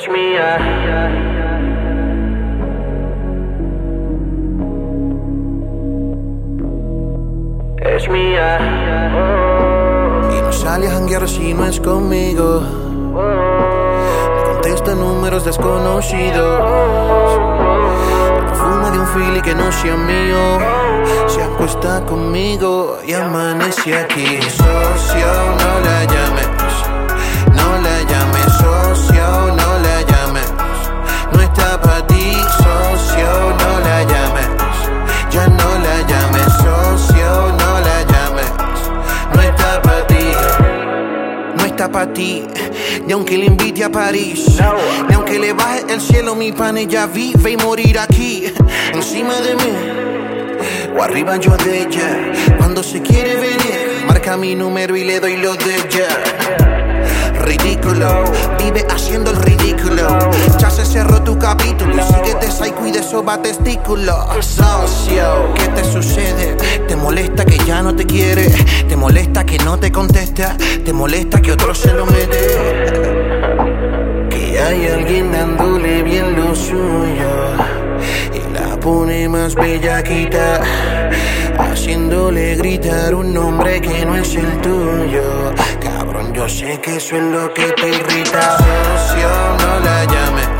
es mía. Es mía. Y no sale a janguear si no es conmigo. Me contesta números desconocidos. Fuma de un fili que no sea mío. Se acuesta conmigo y amanece aquí. Socio, no la está ti. Ni aunque le invite a París, ni aunque le baje el cielo, mi pan ella vive y morir aquí, encima de mí. O arriba yo de ella, cuando se quiere venir, marca mi número y le doy lo de ella ridículo. Vive haciendo el ridículo. Ya se cerró tu capítulo. Síguete psycho y de soba testículo. Socio, ¿qué te sucede? ¿Te molesta que ya no te quiere? ¿Te molesta que no te contesta? ¿Te molesta que otro se lo mete? Que hay alguien dándole bien lo suyo. Y la pone más bellaquita. Haciéndole gritar un nombre que no es el tuyo. Cabrón, yo sé que eso es lo que te irrita. Socio, no la llames.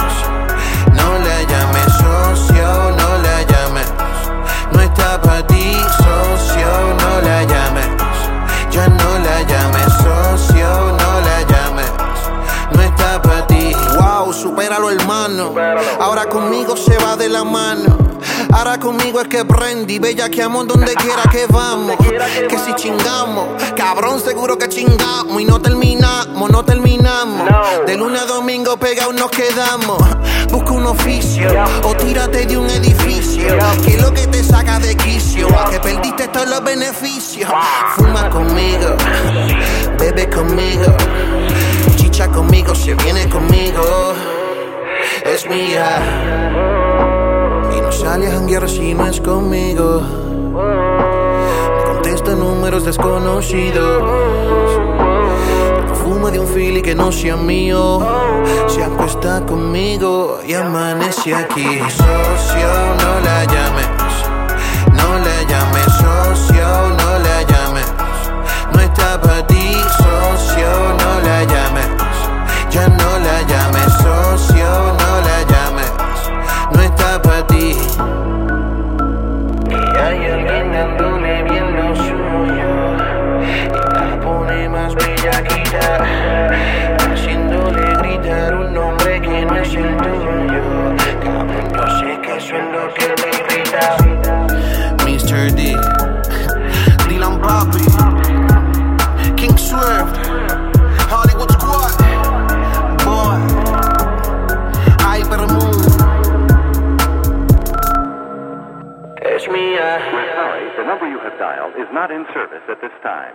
Ahora conmigo se va de la mano. Ahora conmigo es que prendí, bella que amo donde quiera que vamos. Que si chingamos, cabrón, seguro que chingamos. Y no terminamos, no terminamos. De lunes a domingo pegados nos quedamos. Busca un oficio o tírate de un edificio. Que es lo que te saca de quicio. Que perdiste todos los beneficios. Fuma conmigo, bebe conmigo. Chicha conmigo, se viene conmigo. Es mía. Y no sale a janguear si no es conmigo. Me contesta números desconocidos. Fuma de un fili que no sea mío. Se acuesta conmigo y amanece aquí. Socio, no la llames. Es mía. We're sorry, the number you have dialed is not in service at this time.